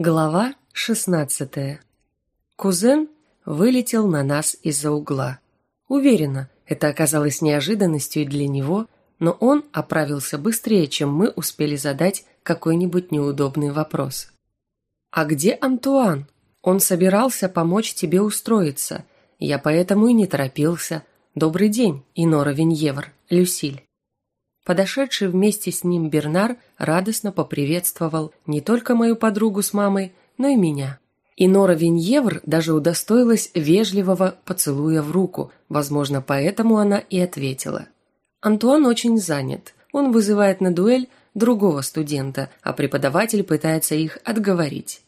Глава 16. Кузен вылетел на нас из-за угла. Уверена, это оказалось неожиданностью и для него, но он оправился быстрее, чем мы успели задать какой-нибудь неудобный вопрос. «А где Антуан? Он собирался помочь тебе устроиться. Я поэтому и не торопился. Добрый день, Инора Виньевр, Люсиль». Подошедший вместе с ним Бернар радостно поприветствовал не только мою подругу с мамой, но и меня. И Нора Виньевр даже удостоилась вежливого поцелуя в руку, возможно, поэтому она и ответила. Антуан очень занят. Он вызывает на дуэль другого студента, а преподаватель пытается их отговорить.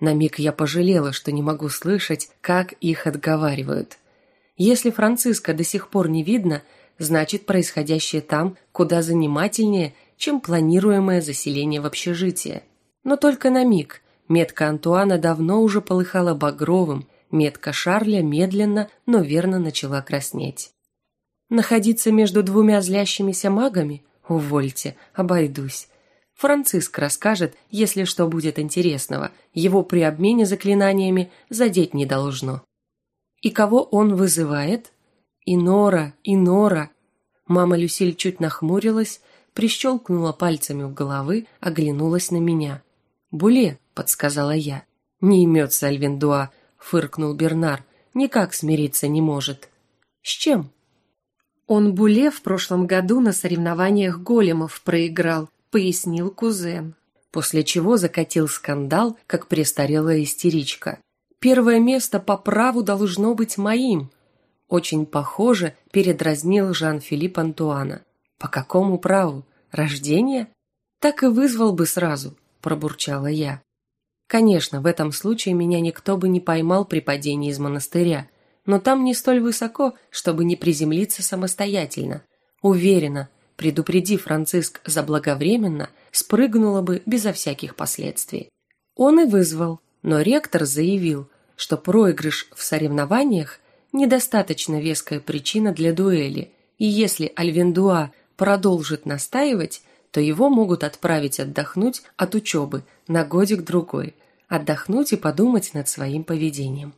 На миг я пожалела, что не могу слышать, как их отговаривают. Если Франциска до сих пор не видно – значит происходящее там куда занимательнее, чем планируемое заселение в общежитие. Но только на миг. Метка Антуана давно уже полыхала багровым, метка Шарля медленно, но верно начала краснеть. Находиться между двумя злящимися магами? Увольте, обойдусь. Франциск расскажет, если что будет интересного. Его при обмене заклинаниями задеть не должно. И кого он вызывает? Инора, Инора. Мама Люсиль чуть нахмурилась, прищелкнула пальцами у головы, оглянулась на меня. «Буле», — подсказала я. «Не имется Альвиндуа», — фыркнул Бернар. «Никак смириться не может». «С чем?» «Он Буле в прошлом году на соревнованиях големов проиграл», — пояснил кузен. После чего закатил скандал, как престарелая истеричка. «Первое место по праву должно быть моим», очень похоже, передразнил Жан-Филипп Антуана. По какому праву? Рождение? Так и вызвал бы сразу, пробурчала я. Конечно, в этом случае меня никто бы не поймал при падении из монастыря, но там не столь высоко, чтобы не приземлиться самостоятельно. Уверена, предупреди Франциск заблаговременно, спрыгнула бы безо всяких последствий. Он и вызвал, но ректор заявил, что проигрыш в соревнованиях недостаточно веская причина для дуэли, и если Альвендуа продолжит настаивать, то его могут отправить отдохнуть от учебы на годик-другой, отдохнуть и подумать над своим поведением.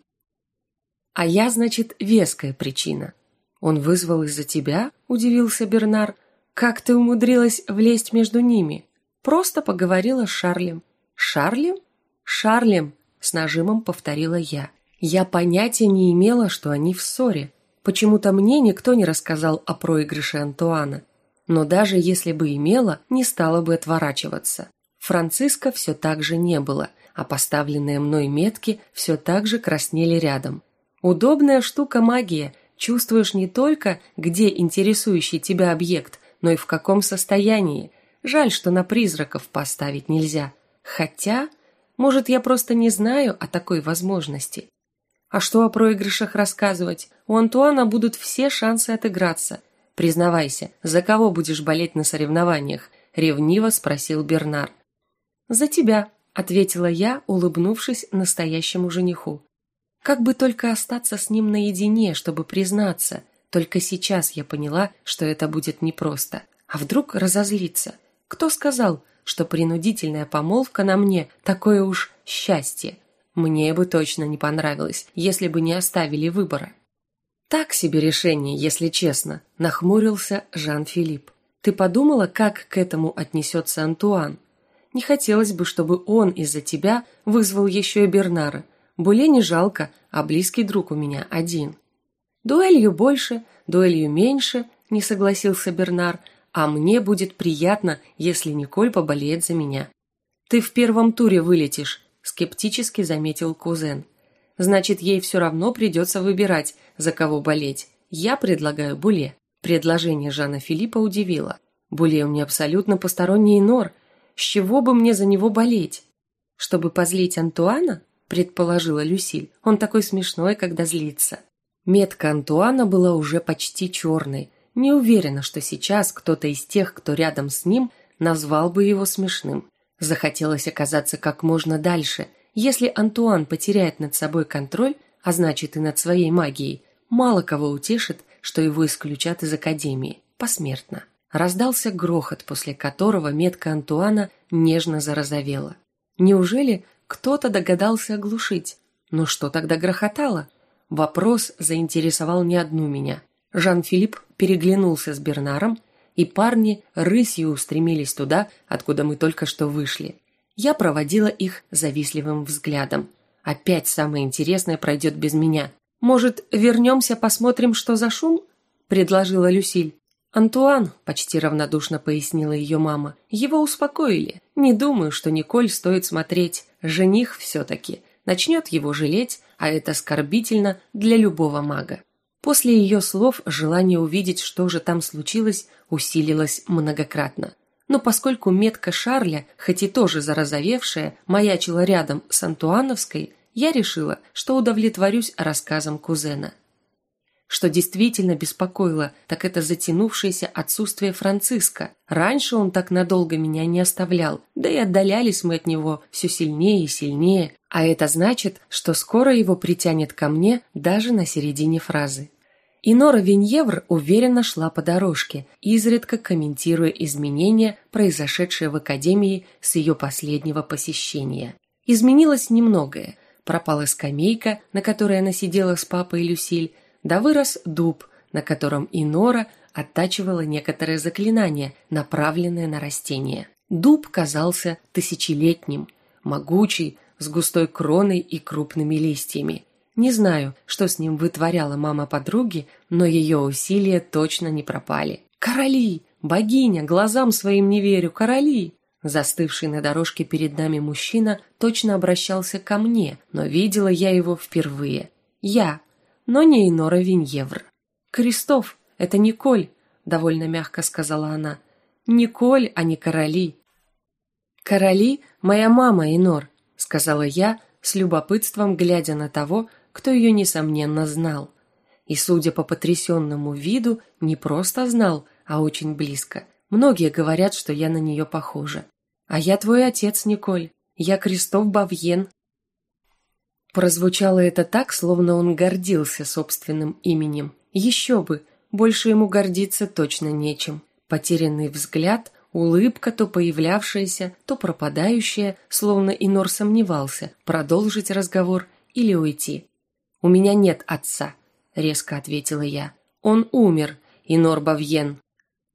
А я, значит, веская причина. Он вызвал из-за тебя? Удивился Бернар. Как ты умудрилась влезть между ними? Просто поговорила с Шарлем. Шарлем? Шарлем, с нажимом повторила я. Я понятия не имела, что они в ссоре. Почему-то мне никто не рассказал о проигрыше Антуана. Но даже если бы имела, не стала бы отворачиваться. Франциска все так же не было, а поставленные мной метки все так же краснели рядом. Удобная штука магия. Чувствуешь не только, где интересующий тебя объект, но и в каком состоянии. Жаль, что на призраков поставить нельзя. Хотя, может, я просто не знаю о такой возможности. А что о проигрышах рассказывать? У Антуана будут все шансы отыграться. Признавайся, за кого будешь болеть на соревнованиях? ревниво спросил Бернар. За тебя, ответила я, улыбнувшись настоящему жениху. Как бы только остаться с ним наедине, чтобы признаться. Только сейчас я поняла, что это будет непросто. А вдруг разозлиться? Кто сказал, что принудительная помолвка на мне такое уж счастье? Мне бы точно не понравилось, если бы не оставили выбора. Так себе решение, если честно, нахмурился Жан-Филипп. Ты подумала, как к этому отнесется Антуан? Не хотелось бы, чтобы он из-за тебя вызвал еще и Бернара. Буле не жалко, а близкий друг у меня один. Дуэлью больше, дуэлью меньше, не согласился Бернар, а мне будет приятно, если Николь поболеет за меня. Ты в первом туре вылетишь, скептически заметил кузен. Значит, ей все равно придется выбирать, за кого болеть. Я предлагаю Буле. Предложение Жана Филиппа удивило. Буле мне абсолютно посторонний нор. С чего бы мне за него болеть? Чтобы позлить Антуана? предположила Люсиль. Он такой смешной, когда злится. Метка Антуана была уже почти черной. Не уверена, что сейчас кто-то из тех, кто рядом с ним, назвал бы его смешным. Захотелось оказаться как можно дальше. Если Антуан потеряет над собой контроль, а значит и над своей магией, мало кого утешит, что его исключат из академии посмертно. Раздался грохот, после которого метка Антуана нежно зарозовела. Неужели кто-то догадался оглушить. Но что тогда грохотало? Вопрос заинтересовал не одну меня. Жан-Филипп переглянулся с Бернаром, и парни рысью устремились туда, откуда мы только что вышли. Я проводила их завистливым взглядом. Опять самое интересное пройдет без меня. «Может, вернемся, посмотрим, что за шум?» – предложила Люсиль. «Антуан», – почти равнодушно пояснила ее мама, – «его успокоили. Не думаю, что Николь стоит смотреть. Жених все-таки. Начнет его жалеть, а это оскорбительно для любого мага». После ее слов желание увидеть, что же там случилось, усилилось многократно. Но поскольку метка Шарля, хоть и тоже зарозовевшая, маячила рядом с Антуановской, я решила, что удовлетворюсь рассказом кузена. Что действительно беспокоило, так это затянувшееся отсутствие Франциска. Раньше он так надолго меня не оставлял, да и отдалялись мы от него все сильнее и сильнее, а это значит, что скоро его притянет ко мне даже на середине фразы. И Нора Виньевр уверенно шла по дорожке, изредка комментируя изменения, произошедшие в академии с ее последнего посещения. Изменилось немногое. Пропала скамейка, на которой она сидела с папой Люсиль, да вырос дуб, на котором и Нора оттачивала некоторые заклинания, направленные на растения. Дуб казался тысячелетним, могучий, с густой кроной и крупными листьями. Не знаю, что с ним вытворяла мама подруги, но ее усилия точно не пропали. «Короли! Богиня! Глазам своим не верю! Короли!» Застывший на дорожке перед нами мужчина точно обращался ко мне, но видела я его впервые. Я, но не Инора Виньевр. «Крестов, это Николь», — довольно мягко сказала она. «Николь, а не короли». «Короли — моя мама, Инор», — сказала я, с любопытством глядя на того, кто ее, несомненно, знал. И, судя по потрясенному виду, не просто знал, а очень близко. Многие говорят, что я на нее похожа. А я твой отец, Николь. Я Кристоф Бавьен. Прозвучало это так, словно он гордился собственным именем. Еще бы, больше ему гордиться точно нечем. Потерянный взгляд, улыбка, то появлявшаяся, то пропадающая, словно Инор сомневался, продолжить разговор или уйти. «У меня нет отца», — резко ответила я. «Он умер, Инор Бавьен».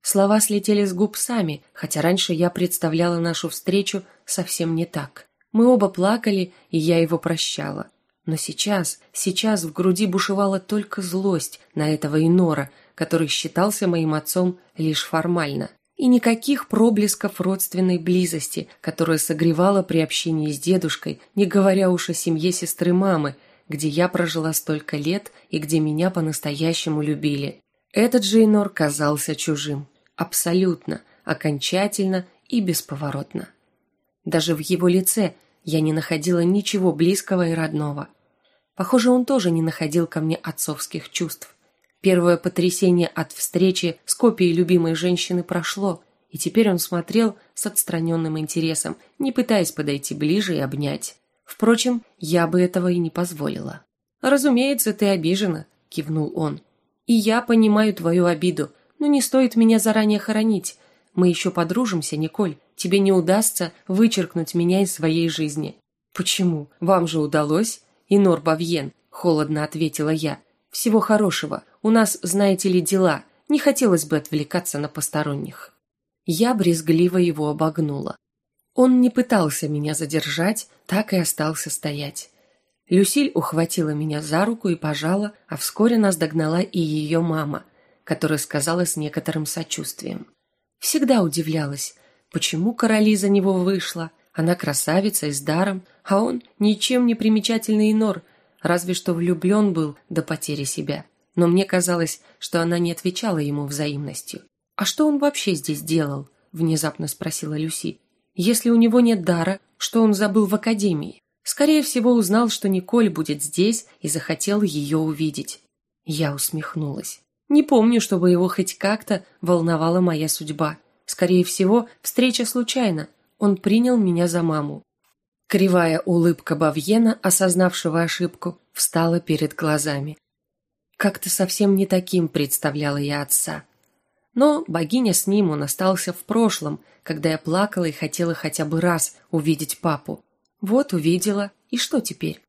Слова слетели с губ сами, хотя раньше я представляла нашу встречу совсем не так. Мы оба плакали, и я его прощала. Но сейчас, сейчас в груди бушевала только злость на этого Инора, который считался моим отцом лишь формально. И никаких проблесков родственной близости, которая согревала при общении с дедушкой, не говоря уж о семье сестры мамы, где я прожила столько лет и где меня по-настоящему любили. Этот же Инор казался чужим. Абсолютно, окончательно и бесповоротно. Даже в его лице я не находила ничего близкого и родного. Похоже, он тоже не находил ко мне отцовских чувств. Первое потрясение от встречи с копией любимой женщины прошло, и теперь он смотрел с отстраненным интересом, не пытаясь подойти ближе и обнять. Впрочем, я бы этого и не позволила. «Разумеется, ты обижена», – кивнул он. «И я понимаю твою обиду, но не стоит меня заранее хоронить. Мы еще подружимся, Николь. Тебе не удастся вычеркнуть меня из своей жизни». «Почему? Вам же удалось?» «Инор Бавьен», – холодно ответила я. «Всего хорошего. У нас, знаете ли, дела. Не хотелось бы отвлекаться на посторонних». Я брезгливо его обогнула. Он не пытался меня задержать, так и остался стоять. Люсиль ухватила меня за руку и пожала, а вскоре нас догнала и ее мама, которая сказала с некоторым сочувствием. Всегда удивлялась, почему короли за него вышла. Она красавица и с даром, а он ничем не примечательный инор, разве что влюблен был до потери себя. Но мне казалось, что она не отвечала ему взаимностью. «А что он вообще здесь делал?» – внезапно спросила Люси. Если у него нет дара, что он забыл в академии? Скорее всего, узнал, что Николь будет здесь и захотел ее увидеть. Я усмехнулась. Не помню, чтобы его хоть как-то волновала моя судьба. Скорее всего, встреча случайна. Он принял меня за маму. Кривая улыбка Бавьена, осознавшего ошибку, встала перед глазами. Как-то совсем не таким представляла я отца. Но богиня с ним он остался в прошлом, когда я плакала и хотела хотя бы раз увидеть папу. Вот увидела, и что теперь?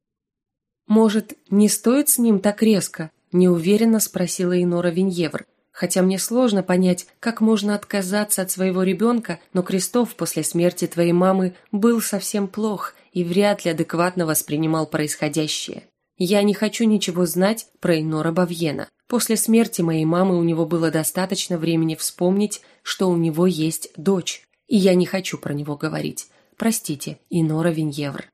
Может, не стоит с ним так резко? Неуверенно спросила Инора Виньевр, хотя мне сложно понять, как можно отказаться от своего ребенка, но Крестов после смерти твоей мамы был совсем плох и вряд ли адекватно воспринимал происходящее. Я не хочу ничего знать про Инора Бавьена. После смерти моей мамы у него было достаточно времени вспомнить, что у него есть дочь, и я не хочу про него говорить. Простите, Инора Виньевр.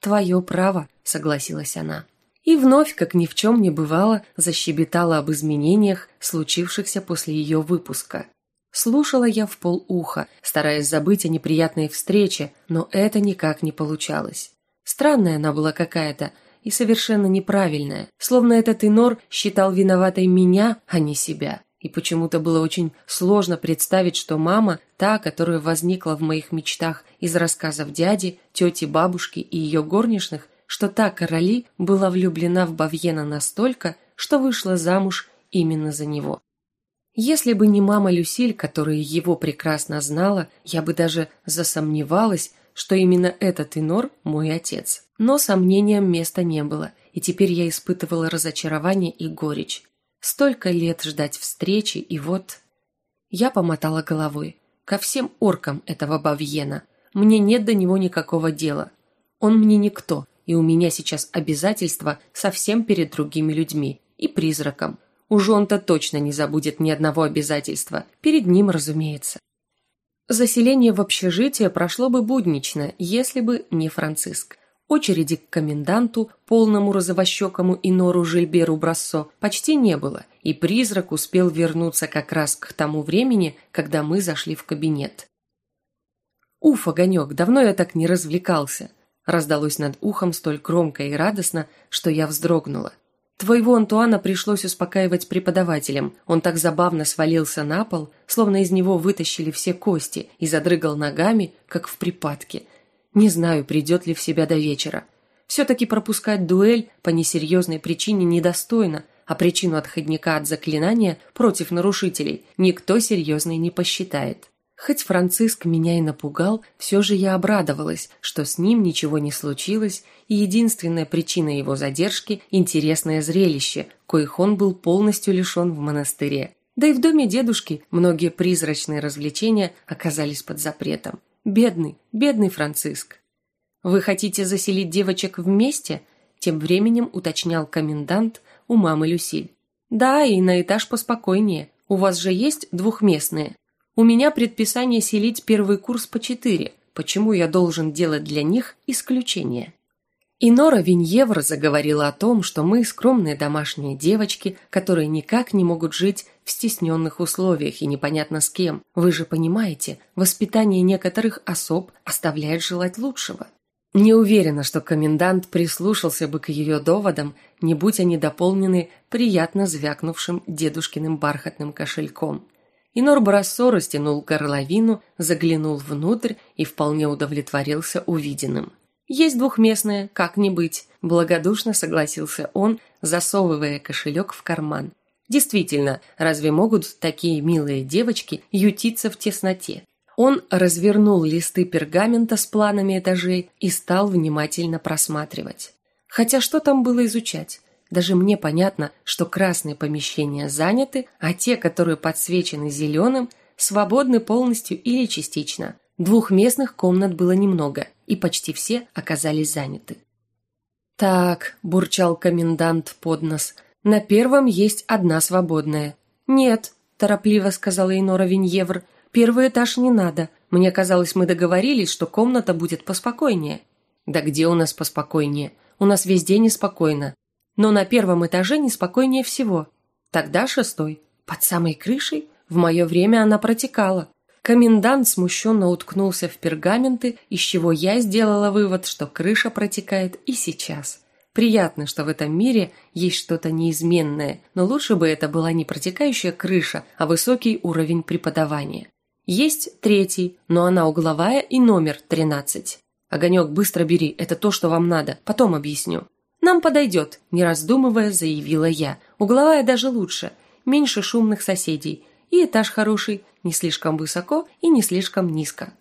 Твое право, согласилась она и вновь, как ни в чем не бывало, защебетала об изменениях, случившихся после ее выпуска. Слушала я в полуха, стараясь забыть о неприятной встрече, но это никак не получалось. Странная она была какая-то и совершенно неправильная, словно этот инор считал виноватой меня, а не себя. И почему-то было очень сложно представить, что мама, та, которая возникла в моих мечтах из рассказов дяди, тети, бабушки и ее горничных, что та Короли была влюблена в Бавьена настолько, что вышла замуж именно за него. Если бы не мама Люсиль, которая его прекрасно знала, я бы даже засомневалась, что именно этот Инор мой отец. Но сомнениям места не было, и теперь я испытывала разочарование и горечь. Столько лет ждать встречи, и вот... Я помотала головой. Ко всем оркам этого Бавьена. Мне нет до него никакого дела. Он мне никто, и у меня сейчас обязательства совсем перед другими людьми и призраком. Уж он-то точно не забудет ни одного обязательства, перед ним, разумеется. Заселение в общежитие прошло бы буднично, если бы не Франциск. Очереди к коменданту, полному розовощекому инору Жильберу Брассо, почти не было, и призрак успел вернуться как раз к тому времени, когда мы зашли в кабинет. «Уф, Огонек, давно я так не развлекался раздалось над ухом столь громко и радостно, что я вздрогнула. Твоего Антуана пришлось успокаивать преподавателем. Он так забавно свалился на пол, словно из него вытащили все кости и задрыгал ногами, как в припадке. Не знаю, придет ли в себя до вечера. Все-таки пропускать дуэль по несерьезной причине недостойно, а причину отходника от заклинания против нарушителей никто серьезной не посчитает. Хоть Франциск меня и напугал, все же я обрадовалась, что с ним ничего не случилось, и единственная причина его задержки – интересное зрелище, коих он был полностью лишен в монастыре. Да и в доме дедушки многие призрачные развлечения оказались под запретом. Бедный, бедный Франциск. «Вы хотите заселить девочек вместе?» Тем временем уточнял комендант у мамы Люсиль. «Да, и на этаж поспокойнее. У вас же есть двухместные?» У меня предписание селить первый курс по четыре. Почему я должен делать для них исключение? И Нора Виньевр заговорила о том, что мы скромные домашние девочки, которые никак не могут жить в стесненных условиях и непонятно с кем. Вы же понимаете, воспитание некоторых особ оставляет желать лучшего. Не уверена, что комендант прислушался бы к ее доводам, не будь они дополнены приятно звякнувшим дедушкиным бархатным кошельком. Инор Брассо растянул горловину, заглянул внутрь и вполне удовлетворился увиденным. «Есть двухместная, как не быть», – благодушно согласился он, засовывая кошелек в карман. «Действительно, разве могут такие милые девочки ютиться в тесноте?» Он развернул листы пергамента с планами этажей и стал внимательно просматривать. Хотя что там было изучать? Даже мне понятно, что красные помещения заняты, а те, которые подсвечены зеленым, свободны полностью или частично. Двухместных комнат было немного, и почти все оказались заняты. «Так», – бурчал комендант под нос, – «на первом есть одна свободная». «Нет», – торопливо сказала Инора Виньевр, – «первый этаж не надо. Мне казалось, мы договорились, что комната будет поспокойнее». «Да где у нас поспокойнее? У нас везде неспокойно но на первом этаже неспокойнее всего. Тогда шестой. Под самой крышей в мое время она протекала. Комендант смущенно уткнулся в пергаменты, из чего я сделала вывод, что крыша протекает и сейчас. Приятно, что в этом мире есть что-то неизменное, но лучше бы это была не протекающая крыша, а высокий уровень преподавания. Есть третий, но она угловая и номер 13. Огонек, быстро бери, это то, что вам надо, потом объясню. «Нам подойдет», – не раздумывая, заявила я. «Угловая даже лучше, меньше шумных соседей, и этаж хороший, не слишком высоко и не слишком низко».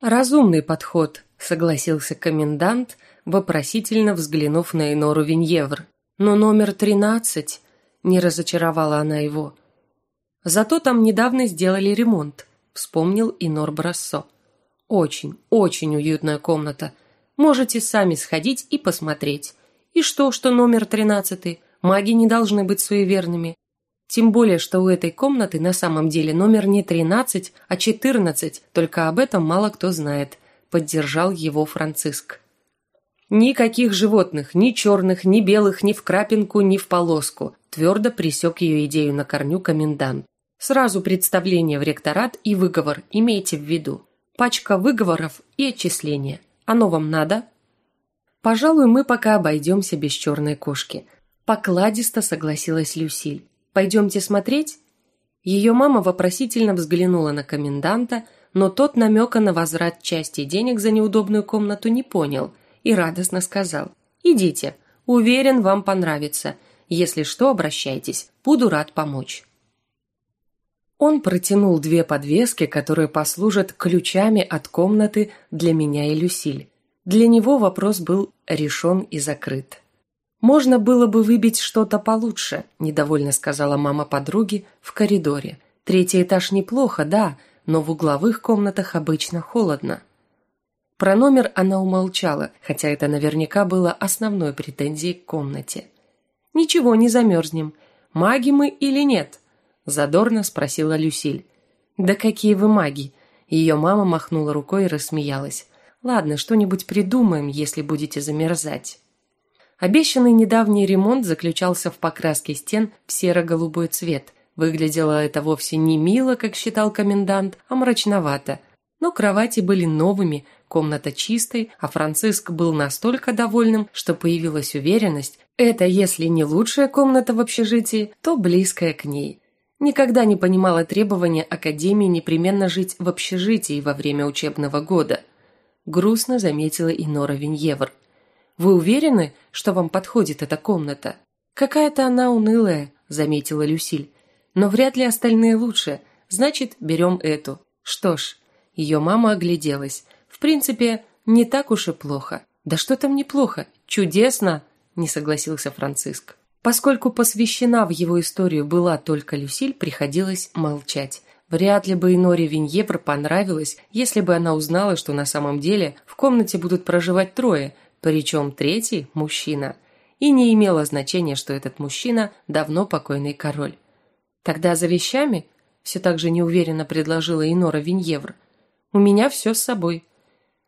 «Разумный подход», — согласился комендант, вопросительно взглянув на Инору Виньевр. «Но номер тринадцать...» — не разочаровала она его. «Зато там недавно сделали ремонт», — вспомнил Инор Брассо. «Очень, очень уютная комната. Можете сами сходить и посмотреть. И что, что номер тринадцатый? Маги не должны быть суеверными. Тем более, что у этой комнаты на самом деле номер не 13, а 14, только об этом мало кто знает, поддержал его Франциск. Никаких животных, ни черных, ни белых, ни в крапинку, ни в полоску, твердо пресек ее идею на корню комендант. Сразу представление в ректорат и выговор, имейте в виду. Пачка выговоров и отчисления. Оно вам надо? Пожалуй, мы пока обойдемся без черной кошки. Покладисто согласилась Люсиль. Пойдемте смотреть?» Ее мама вопросительно взглянула на коменданта, но тот намека на возврат части денег за неудобную комнату не понял и радостно сказал «Идите, уверен, вам понравится. Если что, обращайтесь, буду рад помочь». Он протянул две подвески, которые послужат ключами от комнаты для меня и Люсиль. Для него вопрос был решен и закрыт. «Можно было бы выбить что-то получше», – недовольно сказала мама подруги в коридоре. «Третий этаж неплохо, да, но в угловых комнатах обычно холодно». Про номер она умолчала, хотя это наверняка было основной претензией к комнате. «Ничего, не замерзнем. Маги мы или нет?» – задорно спросила Люсиль. «Да какие вы маги!» Ее мама махнула рукой и рассмеялась. «Ладно, что-нибудь придумаем, если будете замерзать». Обещанный недавний ремонт заключался в покраске стен в серо-голубой цвет. Выглядело это вовсе не мило, как считал комендант, а мрачновато. Но кровати были новыми, комната чистой, а Франциск был настолько довольным, что появилась уверенность, это если не лучшая комната в общежитии, то близкая к ней. Никогда не понимала требования Академии непременно жить в общежитии во время учебного года. Грустно заметила и Нора Виньевр – вы уверены, что вам подходит эта комната? Какая-то она унылая, заметила Люсиль. Но вряд ли остальные лучше. Значит, берем эту. Что ж, ее мама огляделась. В принципе, не так уж и плохо. Да что там неплохо? Чудесно, не согласился Франциск. Поскольку посвящена в его историю была только Люсиль, приходилось молчать. Вряд ли бы и Норе Виньевр понравилось, если бы она узнала, что на самом деле в комнате будут проживать трое, причем третий – мужчина. И не имело значения, что этот мужчина – давно покойный король. Тогда за вещами, все так же неуверенно предложила Инора Виньевр, у меня все с собой.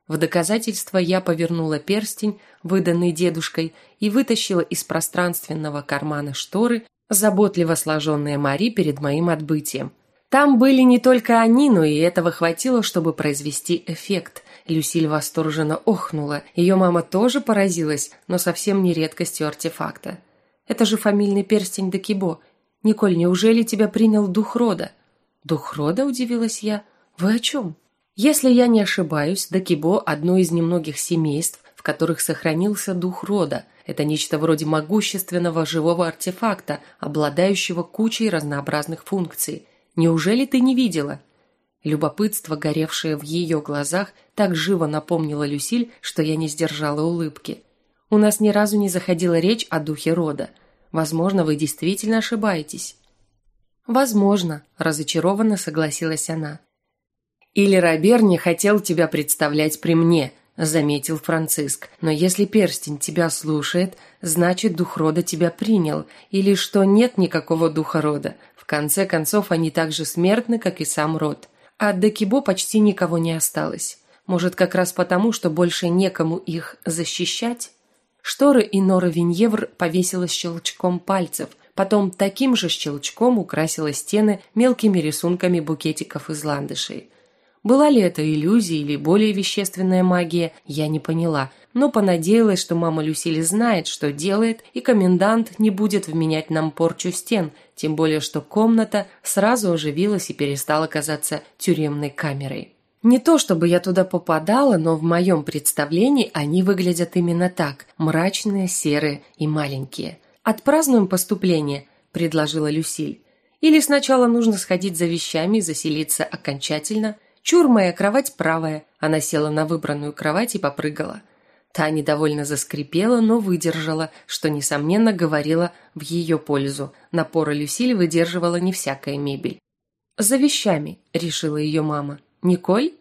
В доказательство я повернула перстень, выданный дедушкой, и вытащила из пространственного кармана шторы, заботливо сложенные Мари перед моим отбытием. Там были не только они, но и этого хватило, чтобы произвести эффект. Люсиль восторженно охнула. Ее мама тоже поразилась, но совсем не редкостью артефакта. «Это же фамильный перстень Декибо. Николь, неужели тебя принял дух рода?» «Дух рода?» – удивилась я. «Вы о чем?» «Если я не ошибаюсь, Декибо – одно из немногих семейств, в которых сохранился дух рода. Это нечто вроде могущественного живого артефакта, обладающего кучей разнообразных функций. Неужели ты не видела?» Любопытство, горевшее в ее глазах, так живо напомнило Люсиль, что я не сдержала улыбки. У нас ни разу не заходила речь о духе рода. Возможно, вы действительно ошибаетесь. Возможно, разочарованно согласилась она. Или Робер не хотел тебя представлять при мне, заметил Франциск. Но если перстень тебя слушает, значит, дух рода тебя принял, или что нет никакого духа рода. В конце концов, они так же смертны, как и сам род. А от Декибо почти никого не осталось. Может, как раз потому, что больше некому их защищать? Шторы и Нора Виньевр повесила щелчком пальцев, потом таким же щелчком украсила стены мелкими рисунками букетиков из ландышей. Была ли это иллюзия или более вещественная магия, я не поняла, но понадеялась, что мама Люсили знает, что делает, и комендант не будет вменять нам порчу стен, тем более что комната сразу оживилась и перестала казаться тюремной камерой. Не то чтобы я туда попадала, но в моем представлении они выглядят именно так – мрачные, серые и маленькие. «Отпразднуем поступление», – предложила Люсиль. «Или сначала нужно сходить за вещами и заселиться окончательно – Чур моя кровать правая. Она села на выбранную кровать и попрыгала. Та недовольно заскрипела, но выдержала, что, несомненно, говорила в ее пользу. Напора Люсиль выдерживала не всякая мебель. «За вещами», – решила ее мама. «Николь?»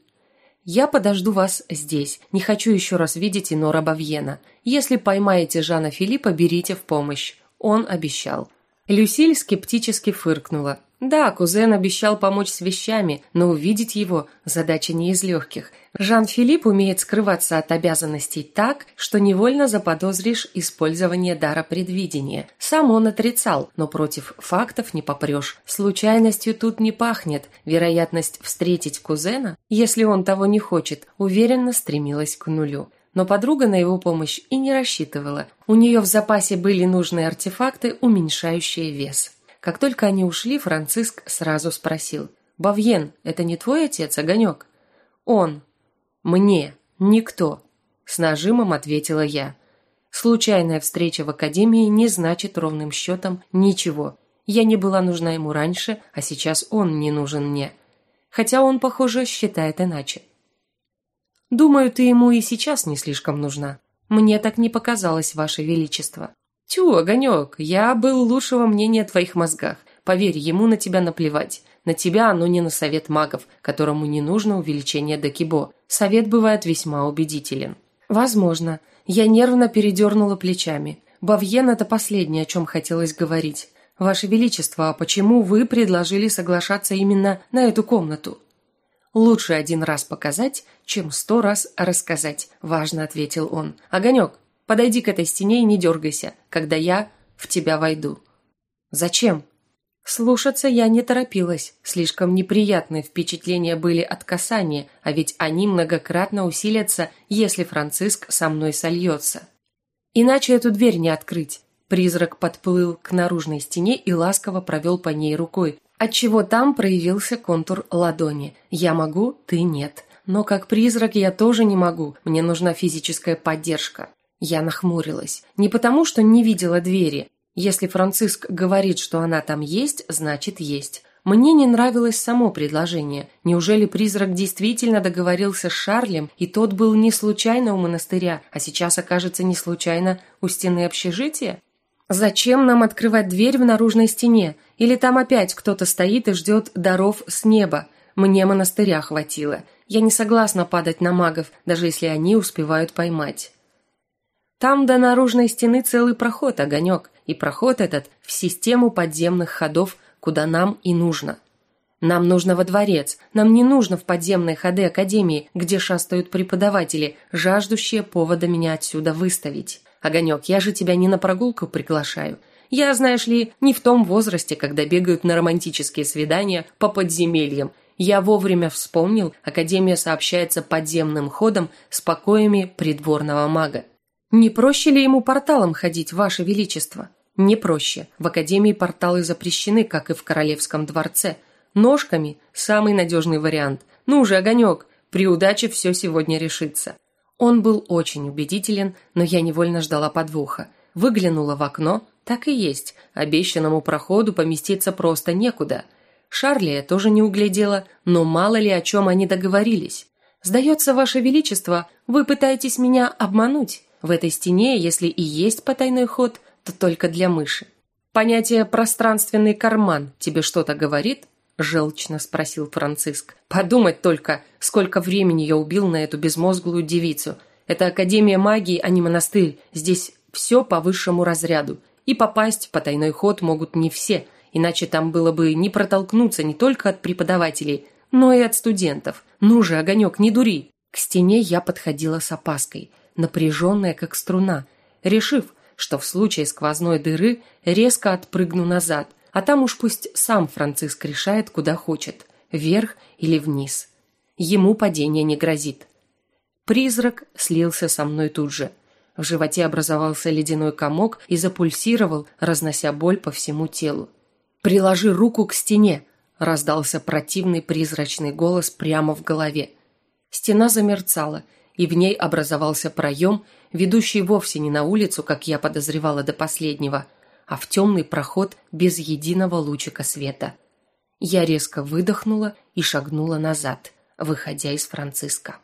«Я подожду вас здесь. Не хочу еще раз видеть Инора Бавьена. Если поймаете Жана Филиппа, берите в помощь». Он обещал. Люсиль скептически фыркнула. Да, кузен обещал помочь с вещами, но увидеть его – задача не из легких. Жан-Филипп умеет скрываться от обязанностей так, что невольно заподозришь использование дара предвидения. Сам он отрицал, но против фактов не попрешь. Случайностью тут не пахнет. Вероятность встретить кузена, если он того не хочет, уверенно стремилась к нулю но подруга на его помощь и не рассчитывала. У нее в запасе были нужные артефакты, уменьшающие вес. Как только они ушли, Франциск сразу спросил. «Бавьен, это не твой отец, Огонек?» «Он». «Мне. Никто», – с нажимом ответила я. Случайная встреча в академии не значит ровным счетом ничего. Я не была нужна ему раньше, а сейчас он не нужен мне. Хотя он, похоже, считает иначе. Думаю, ты ему и сейчас не слишком нужна. Мне так не показалось, Ваше Величество. «Тю, Огонек, я был лучшего мнения о твоих мозгах. Поверь, ему на тебя наплевать. На тебя, но не на совет магов, которому не нужно увеличение Дакибо. Совет бывает весьма убедителен». «Возможно». Я нервно передернула плечами. Бавьен – это последнее, о чем хотелось говорить. «Ваше Величество, а почему вы предложили соглашаться именно на эту комнату?» «Лучше один раз показать, чем сто раз рассказать», – важно ответил он. «Огонек, Подойди к этой стене и не дергайся, когда я в тебя войду». «Зачем?» Слушаться я не торопилась. Слишком неприятные впечатления были от касания, а ведь они многократно усилятся, если Франциск со мной сольется. Иначе эту дверь не открыть. Призрак подплыл к наружной стене и ласково провел по ней рукой, отчего там проявился контур ладони. «Я могу, ты нет». Но как призрак я тоже не могу, мне нужна физическая поддержка. Я нахмурилась. Не потому, что не видела двери. Если Франциск говорит, что она там есть, значит есть. Мне не нравилось само предложение. Неужели призрак действительно договорился с Шарлем, и тот был не случайно у монастыря, а сейчас окажется не случайно у стены общежития? Зачем нам открывать дверь в наружной стене? Или там опять кто-то стоит и ждет даров с неба? Мне монастыря хватило. Я не согласна падать на магов, даже если они успевают поймать. Там до наружной стены целый проход, огонек, и проход этот в систему подземных ходов, куда нам и нужно. Нам нужно во дворец, нам не нужно в подземные ходы Академии, где шастают преподаватели, жаждущие повода меня отсюда выставить. Огонек, я же тебя не на прогулку приглашаю. Я, знаешь ли, не в том возрасте, когда бегают на романтические свидания по подземельям. Я вовремя вспомнил, Академия сообщается подземным ходом с покоями придворного мага. Не проще ли ему порталом ходить, ваше величество? Не проще. В академии порталы запрещены, как и в королевском дворце. Ножками самый надежный вариант. Ну уже огонек. При удаче все сегодня решится. Он был очень убедителен, но я невольно ждала подвоха. Выглянула в окно. Так и есть. Обещанному проходу поместиться просто некуда. Шарли я тоже не углядела, но мало ли о чем они договорились. «Сдается, Ваше Величество, вы пытаетесь меня обмануть. В этой стене, если и есть потайной ход, то только для мыши. Понятие «пространственный карман» тебе что-то говорит? Желчно спросил Франциск. Подумать только, сколько времени я убил на эту безмозглую девицу. Это Академия магии, а не монастырь. Здесь все по высшему разряду. И попасть в потайной ход могут не все, иначе там было бы не протолкнуться не только от преподавателей, но и от студентов. Ну же, огонек, не дури. К стене я подходила с опаской – напряженная, как струна, решив, что в случае сквозной дыры резко отпрыгну назад, а там уж пусть сам Франциск решает, куда хочет, вверх или вниз. Ему падение не грозит. Призрак слился со мной тут же. В животе образовался ледяной комок и запульсировал, разнося боль по всему телу. «Приложи руку к стене!» – раздался противный призрачный голос прямо в голове. Стена замерцала – и в ней образовался проем, ведущий вовсе не на улицу, как я подозревала до последнего, а в темный проход без единого лучика света. Я резко выдохнула и шагнула назад. выходя из Франциска.